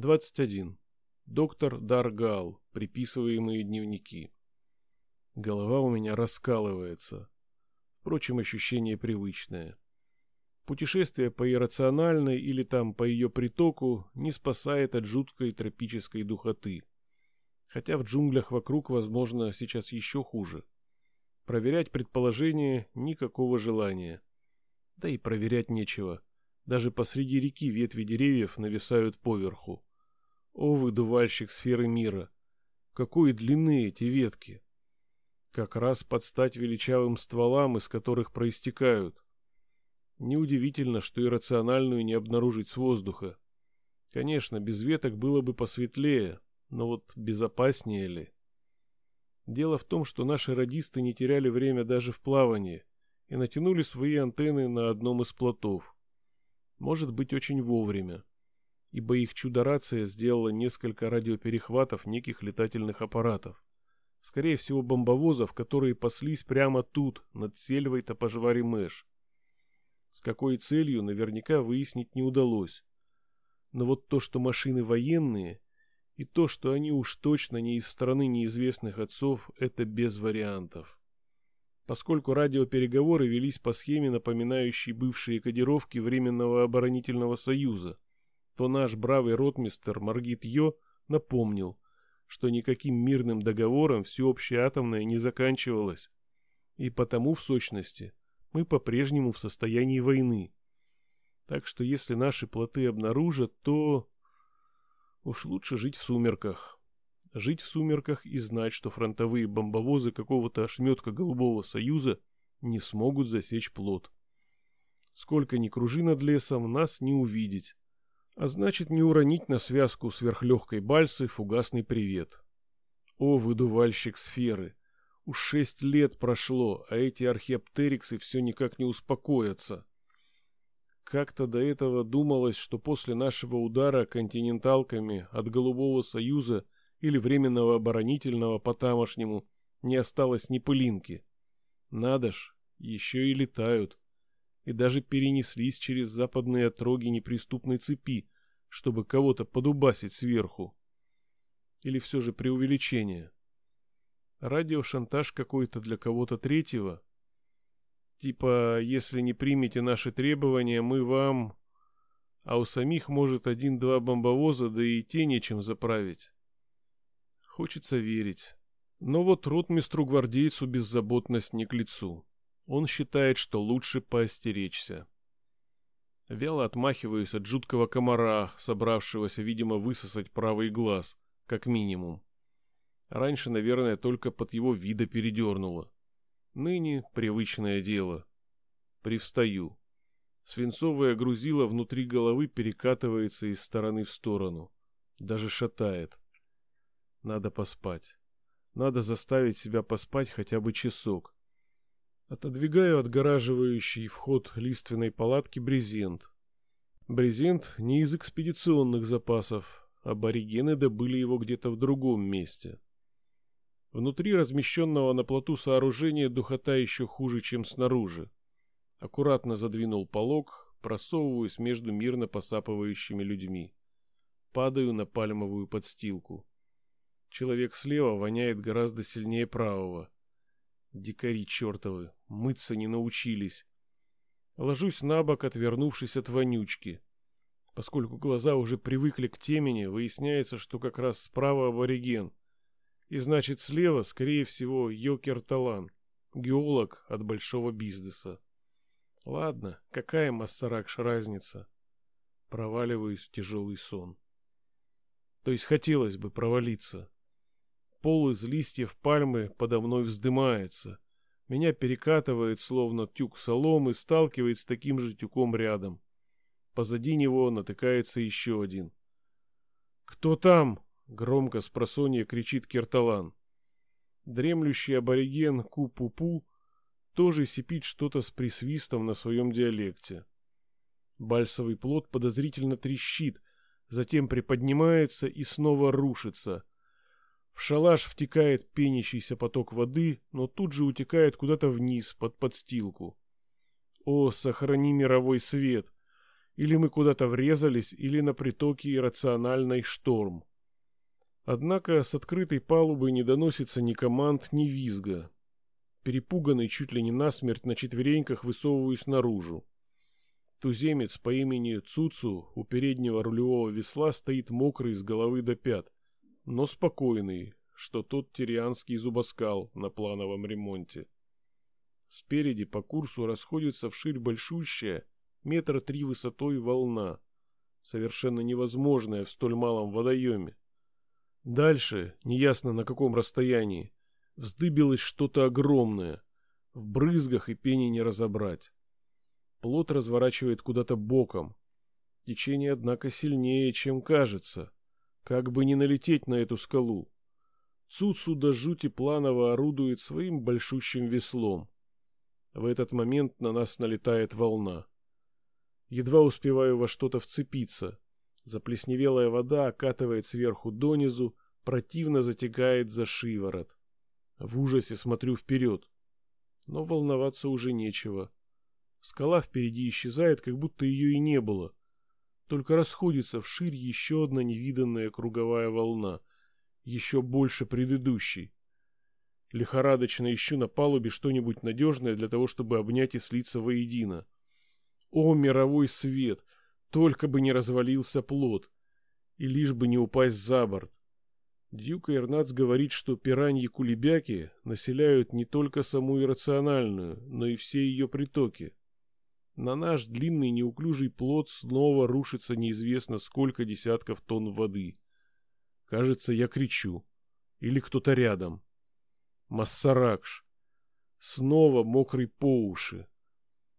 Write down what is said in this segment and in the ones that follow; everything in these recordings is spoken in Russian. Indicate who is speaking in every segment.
Speaker 1: 21. Доктор Даргал. Приписываемые дневники. Голова у меня раскалывается. Впрочем, ощущение привычное. Путешествие по иррациональной или там по ее притоку не спасает от жуткой тропической духоты. Хотя в джунглях вокруг, возможно, сейчас еще хуже. Проверять предположение никакого желания. Да и проверять нечего. Даже посреди реки ветви деревьев нависают поверху. О, выдувальщик сферы мира! Какой длины эти ветки! Как раз под стать величавым стволам, из которых проистекают. Неудивительно, что иррациональную не обнаружить с воздуха. Конечно, без веток было бы посветлее, но вот безопаснее ли? Дело в том, что наши радисты не теряли время даже в плавании и натянули свои антенны на одном из плотов может быть очень вовремя, ибо их чудо-рация сделала несколько радиоперехватов неких летательных аппаратов. Скорее всего, бомбовозов, которые паслись прямо тут, над сельвой Топожвари Мэш. С какой целью, наверняка выяснить не удалось. Но вот то, что машины военные, и то, что они уж точно не из страны неизвестных отцов, это без вариантов поскольку радиопереговоры велись по схеме, напоминающей бывшие кодировки Временного оборонительного союза, то наш бравый ротмистер Маргит Йо напомнил, что никаким мирным договором всеобщее атомное не заканчивалось, и потому, в сущности, мы по-прежнему в состоянии войны. Так что если наши плоты обнаружат, то... Уж лучше жить в сумерках жить в сумерках и знать, что фронтовые бомбовозы какого-то ошметка Голубого Союза не смогут засечь плод. Сколько ни кружи над лесом, нас не увидеть. А значит, не уронить на связку сверхлегкой бальсы фугасный привет. О, выдувальщик сферы! Уж шесть лет прошло, а эти археоптериксы все никак не успокоятся. Как-то до этого думалось, что после нашего удара континенталками от Голубого Союза – или временного оборонительного по-тамошнему не осталось ни пылинки. Надо ж, еще и летают. И даже перенеслись через западные отроги неприступной цепи, чтобы кого-то подубасить сверху. Или все же преувеличение. Радиошантаж какой-то для кого-то третьего. Типа, если не примете наши требования, мы вам... А у самих может один-два бомбовоза, да и те нечем заправить. Хочется верить. Но вот ротмистру-гвардейцу беззаботность не к лицу. Он считает, что лучше поостеречься. Вяло отмахиваюсь от жуткого комара, собравшегося, видимо, высосать правый глаз, как минимум. Раньше, наверное, только под его вида передернуло. Ныне привычное дело. Привстаю. Свинцовое грузило внутри головы перекатывается из стороны в сторону. Даже шатает. Надо поспать. Надо заставить себя поспать хотя бы часок. Отодвигаю отгораживающий вход лиственной палатки брезент. Брезент не из экспедиционных запасов, аборигены добыли его где-то в другом месте. Внутри размещенного на плоту сооружения духота еще хуже, чем снаружи. Аккуратно задвинул полог, просовываюсь между мирно посапывающими людьми. Падаю на пальмовую подстилку. Человек слева воняет гораздо сильнее правого. Дикари чертовы, мыться не научились. Ложусь на бок, отвернувшись от вонючки. Поскольку глаза уже привыкли к темени, выясняется, что как раз справа абориген. И значит слева, скорее всего, Йокер Талан, геолог от большого бизнеса. Ладно, какая массаракш разница? Проваливаюсь в тяжелый сон. То есть хотелось бы провалиться. Пол из листьев пальмы подо мной вздымается. Меня перекатывает, словно тюк соломы, сталкивает с таким же тюком рядом. Позади него натыкается еще один. «Кто там?» — громко с просонья кричит Керталан. Дремлющий абориген Ку-Пу-Пу тоже сипит что-то с присвистом на своем диалекте. Бальсовый плод подозрительно трещит, затем приподнимается и снова рушится — в шалаш втекает пенящийся поток воды, но тут же утекает куда-то вниз, под подстилку. О, сохрани мировой свет! Или мы куда-то врезались, или на притоке иррациональный шторм. Однако с открытой палубы не доносится ни команд, ни визга. Перепуганный чуть ли не насмерть на четвереньках высовываюсь наружу. Туземец по имени Цуцу у переднего рулевого весла стоит мокрый с головы до пят, но спокойный, что тот тирианский зубоскал на плановом ремонте. Спереди по курсу расходится вширь большущая, метра три высотой волна, совершенно невозможная в столь малом водоеме. Дальше, неясно на каком расстоянии, вздыбилось что-то огромное, в брызгах и пене не разобрать. Плот разворачивает куда-то боком. Течение, однако, сильнее, чем кажется. Как бы не налететь на эту скалу. Цуцу до жути планово орудует своим большущим веслом. В этот момент на нас налетает волна. Едва успеваю во что-то вцепиться. Заплесневелая вода окатывает сверху донизу, противно затекает за шиворот. В ужасе смотрю вперед. Но волноваться уже нечего. Скала впереди исчезает, как будто ее и не было. Только расходится вширь еще одна невиданная круговая волна, еще больше предыдущей. Лихорадочно ищу на палубе что-нибудь надежное для того, чтобы обнять и слиться воедино. О, мировой свет! Только бы не развалился плод! И лишь бы не упасть за борт. Дьюка Ирнац говорит, что пираньи-кулебяки населяют не только саму иррациональную, но и все ее притоки. На наш длинный неуклюжий плод снова рушится неизвестно сколько десятков тонн воды. Кажется, я кричу. Или кто-то рядом. Массаракш. Снова мокрый по уши.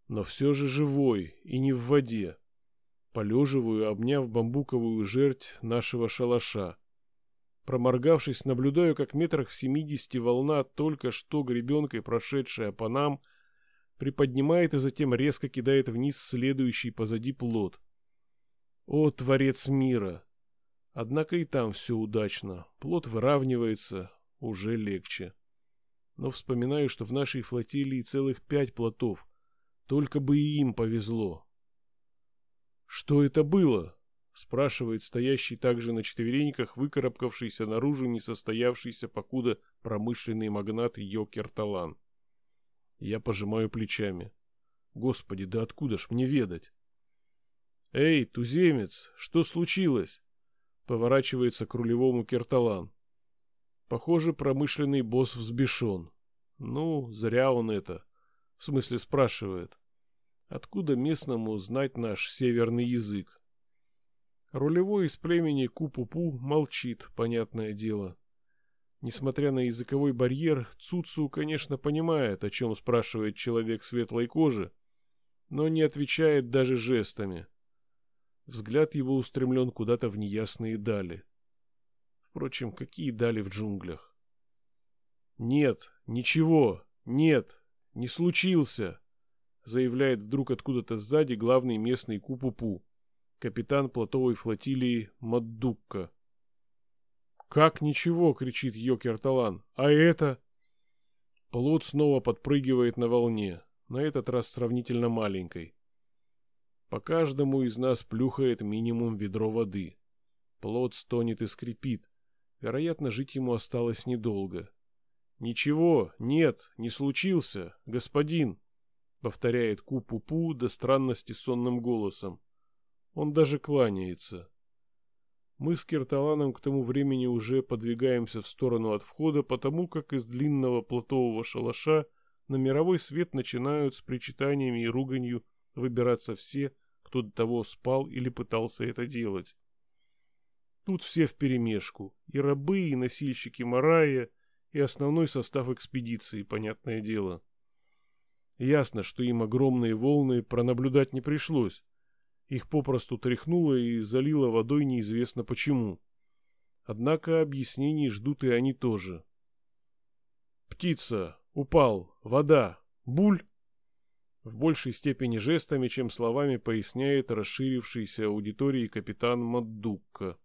Speaker 1: Но все же живой и не в воде. Полеживаю, обняв бамбуковую жерть нашего шалаша. Проморгавшись, наблюдаю, как метрах в семидесяти волна, только что гребенкой прошедшая по нам, приподнимает и затем резко кидает вниз следующий позади плод. О, творец мира! Однако и там все удачно. Плод выравнивается, уже легче. Но вспоминаю, что в нашей флотилии целых пять плотов. Только бы и им повезло. «Что это было?» — спрашивает стоящий также на четвереньках, выкарабкавшийся наружу несостоявшийся покуда промышленный магнат Йокер Талан. Я пожимаю плечами. Господи, да откуда ж мне ведать? Эй, туземец, что случилось? Поворачивается к рулевому Керталан. Похоже, промышленный босс взбешен. Ну, зря он это. В смысле спрашивает. Откуда местному знать наш северный язык? Рулевой из племени Купупу молчит, понятное дело. Несмотря на языковой барьер, Цуцу, конечно, понимает, о чем спрашивает человек светлой кожи, но не отвечает даже жестами. Взгляд его устремлен куда-то в неясные дали. Впрочем, какие дали в джунглях? «Нет, ничего, нет, не случился!» заявляет вдруг откуда-то сзади главный местный Купупу, капитан плотовой флотилии Маддукка. «Как ничего?» — кричит Йокер Талан. «А это?» Плот снова подпрыгивает на волне, на этот раз сравнительно маленькой. По каждому из нас плюхает минимум ведро воды. Плот стонет и скрипит. Вероятно, жить ему осталось недолго. «Ничего, нет, не случился, господин!» — повторяет Ку-Пу-Пу до странности сонным голосом. Он даже кланяется. Мы с Кирталаном к тому времени уже подвигаемся в сторону от входа, потому как из длинного платового шалаша на мировой свет начинают с причитаниями и руганью выбираться все, кто до того спал или пытался это делать. Тут все вперемешку, и рабы, и носильщики Марая, и основной состав экспедиции, понятное дело. Ясно, что им огромные волны пронаблюдать не пришлось. Их попросту тряхнуло и залило водой неизвестно почему. Однако объяснений ждут и они тоже. «Птица! Упал! Вода! Буль!» В большей степени жестами, чем словами поясняет расширившийся аудитории капитан Маддукка.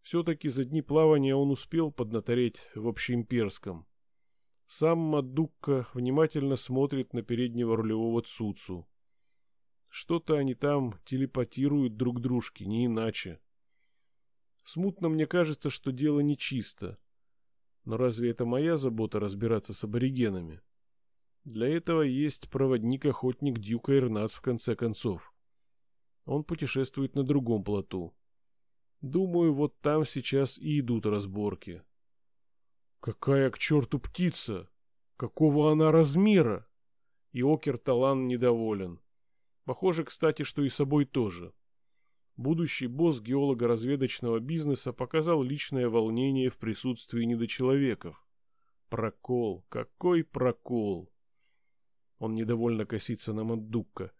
Speaker 1: Все-таки за дни плавания он успел поднатореть в общеимперском. Сам Маддукка внимательно смотрит на переднего рулевого Цуцу. Что-то они там телепатируют друг дружке, не иначе. Смутно мне кажется, что дело нечисто. Но разве это моя забота разбираться с аборигенами? Для этого есть проводник-охотник Дьюка Ирнац в конце концов. Он путешествует на другом плоту. Думаю, вот там сейчас и идут разборки. Какая к черту птица? Какого она размера? И Окер Талан недоволен. Похоже, кстати, что и собой тоже. Будущий босс геолого-разведочного бизнеса показал личное волнение в присутствии недочеловеков. Прокол, какой прокол! Он недовольно косится на Мандукка.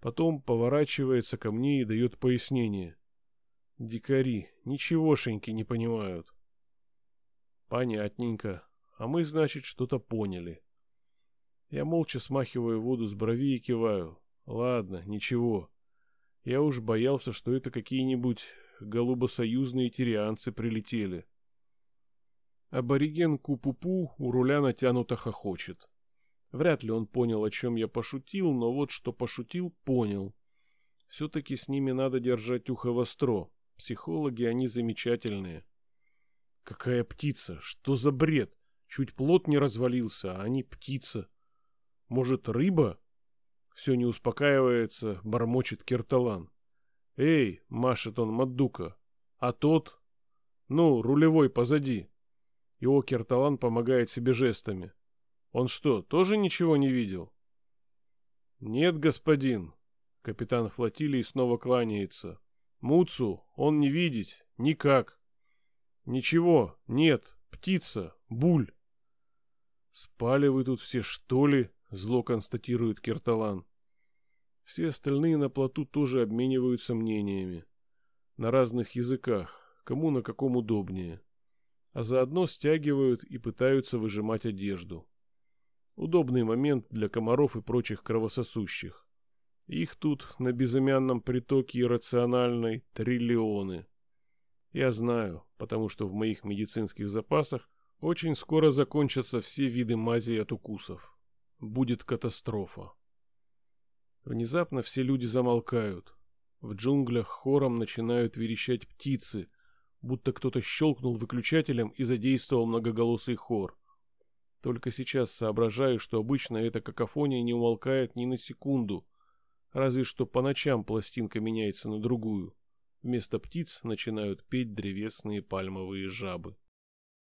Speaker 1: Потом поворачивается ко мне и дает пояснение. Дикари, ничегошеньки не понимают. Понятненько. А мы, значит, что-то поняли. Я молча смахиваю воду с брови и киваю. Ладно, ничего. Я уж боялся, что это какие-нибудь голубосоюзные тирианцы прилетели. Абориген Купупу у руля натянуто хохочет. Вряд ли он понял, о чем я пошутил, но вот что пошутил, понял. Все-таки с ними надо держать ухо востро. Психологи, они замечательные. Какая птица? Что за бред? Чуть плод не развалился, а они птица. Может, рыба? Все не успокаивается, бормочет Кирталан. «Эй!» — машет он Маддука. «А тот?» «Ну, рулевой позади». Его Кирталан помогает себе жестами. «Он что, тоже ничего не видел?» «Нет, господин». Капитан флотилии снова кланяется. «Муцу, он не видеть, никак». «Ничего, нет, птица, буль». «Спали вы тут все, что ли?» — зло констатирует Кирталан. Все остальные на плоту тоже обмениваются мнениями. На разных языках, кому на каком удобнее. А заодно стягивают и пытаются выжимать одежду. Удобный момент для комаров и прочих кровососущих. Их тут на безымянном притоке иррациональной триллионы. Я знаю, потому что в моих медицинских запасах очень скоро закончатся все виды мази от укусов будет катастрофа. Внезапно все люди замолкают. В джунглях хором начинают верещать птицы, будто кто-то щелкнул выключателем и задействовал многоголосый хор. Только сейчас соображаю, что обычно эта какофония не умолкает ни на секунду, разве что по ночам пластинка меняется на другую. Вместо птиц начинают петь древесные пальмовые жабы.